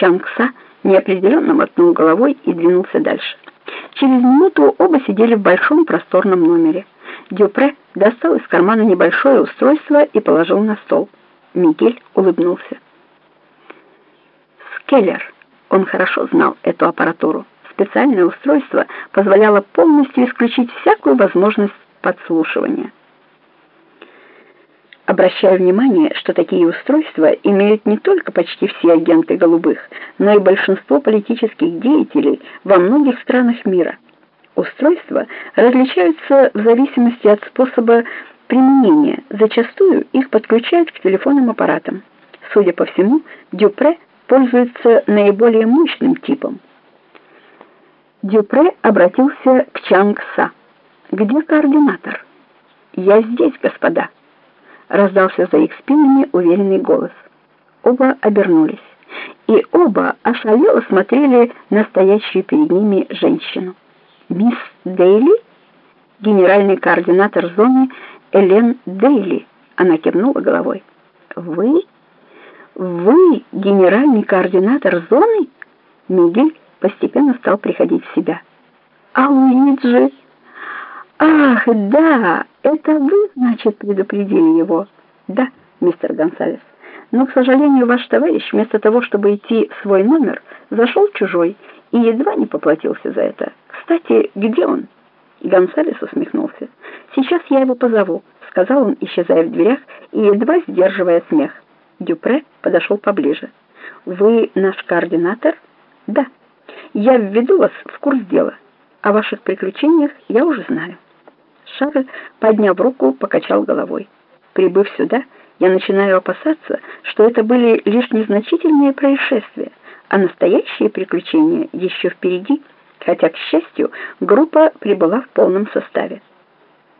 Чангса неопределенно мотнул головой и двинулся дальше. Через минуту оба сидели в большом просторном номере. Дюпре достал из кармана небольшое устройство и положил на стол. Мигель улыбнулся. Скеллер. Он хорошо знал эту аппаратуру. Специальное устройство позволяло полностью исключить всякую возможность подслушивания. Обращаю внимание, что такие устройства имеют не только почти все агенты голубых, но и большинство политических деятелей во многих странах мира. Устройства различаются в зависимости от способа применения. Зачастую их подключают к телефонным аппаратам. Судя по всему, Дюпре пользуется наиболее мощным типом. Дюпре обратился к Чангса. «Где координатор?» «Я здесь, господа» раздался за их спинами уверенный голос. Оба обернулись, и оба ошалело смотрели на стоящую перед ними женщину. «Мисс Дейли?» «Генеральный координатор зоны Элен Дейли», — она кивнула головой. «Вы? Вы генеральный координатор зоны?» Мигель постепенно стал приходить в себя. «А Луиджи?» «Ах, да, это вы, значит, предупредили его?» «Да, мистер Гонсалес. Но, к сожалению, ваш товарищ, вместо того, чтобы идти в свой номер, зашел чужой и едва не поплатился за это. Кстати, где он?» Гонсалес усмехнулся. «Сейчас я его позову», — сказал он, исчезая в дверях и едва сдерживая смех. Дюпре подошел поближе. «Вы наш координатор?» «Да. Я введу вас в курс дела. О ваших приключениях я уже знаю». Шарль, подняв руку, покачал головой. Прибыв сюда, я начинаю опасаться, что это были лишь незначительные происшествия, а настоящие приключения еще впереди, хотя, к счастью, группа прибыла в полном составе.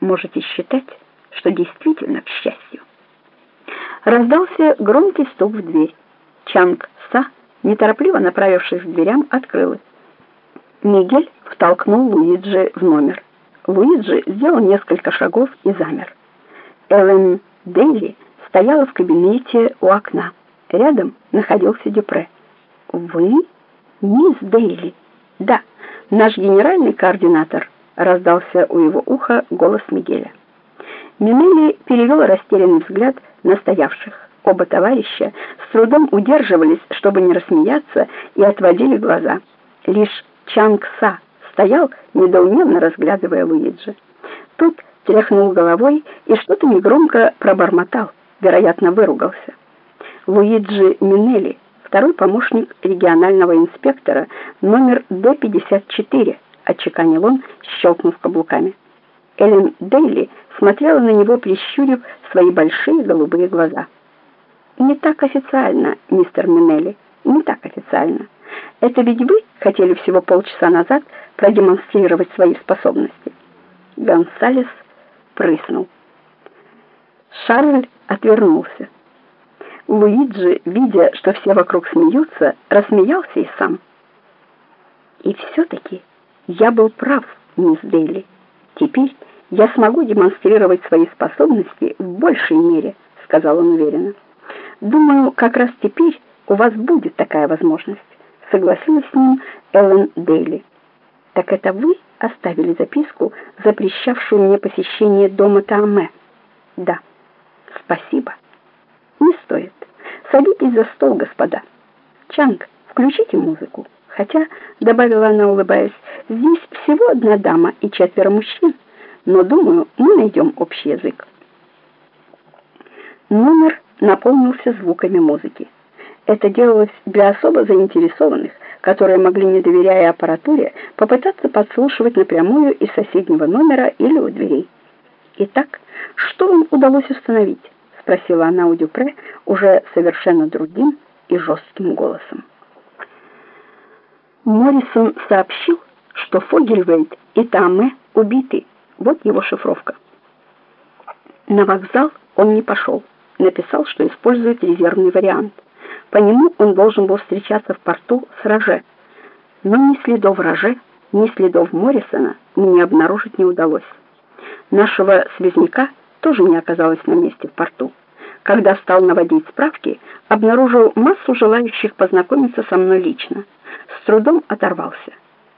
Можете считать, что действительно к счастью. Раздался громкий стук в дверь. Чанг Са, неторопливо направившись к дверям, открыл их. Мигель втолкнул Луиджи в номер. Луиджи сделал несколько шагов и замер. Эллен Дейли стояла в кабинете у окна. Рядом находился Дюпре. «Вы? Мисс Дейли?» «Да, наш генеральный координатор», — раздался у его уха голос Мигеля. Минелли перевел растерянный взгляд на стоявших. Оба товарища с трудом удерживались, чтобы не рассмеяться, и отводили глаза. Лишь Чанг Са стоял, недоуменно разглядывая Луиджи. Тут тряхнул головой и что-то негромко пробормотал, вероятно, выругался. Луиджи Минелли, второй помощник регионального инспектора, номер Д-54, отчеканил он, щелкнув каблуками. Эллен Дейли смотрела на него, прищурив свои большие голубые глаза. «Не так официально, мистер Минелли, не так официально. Это ведь вы хотели всего полчаса назад продемонстрировать свои способности?» Гонсалес прыснул. Шарль отвернулся. Луиджи, видя, что все вокруг смеются, рассмеялся и сам. И все-таки я был прав, мисс Дейли. Теперь я смогу демонстрировать свои способности в большей мере, сказал он уверенно. Думаю, как раз теперь у вас будет такая возможность, согласилась с ним Эллен Дейли. Так это вы оставили записку, запрещавшую мне посещение дома Тааме? Да. Спасибо. Не стоит. Садитесь за стол, господа. Чанг, включите музыку. Хотя, добавила она, улыбаясь, здесь всего одна дама и четверо мужчин, но, думаю, мы найдем общий язык. Номер наполнился звуками музыки. Это делалось для особо заинтересованных, которые могли, не доверяя аппаратуре, попытаться подслушивать напрямую из соседнего номера или у дверей. Итак, что вам удалось установить? спросила она у Дюпре уже совершенно другим и жестким голосом. Моррисон сообщил, что Фогельвейт и Таме убиты. Вот его шифровка. На вокзал он не пошел. Написал, что использует резервный вариант. По нему он должен был встречаться в порту с Роже. Но ни следов Роже, ни следов Моррисона мне обнаружить не удалось. Нашего связняка тоже не оказалось на месте в порту. когда стал наводить справки, обнаружил массу желающих познакомиться со мной лично. С трудом оторвался.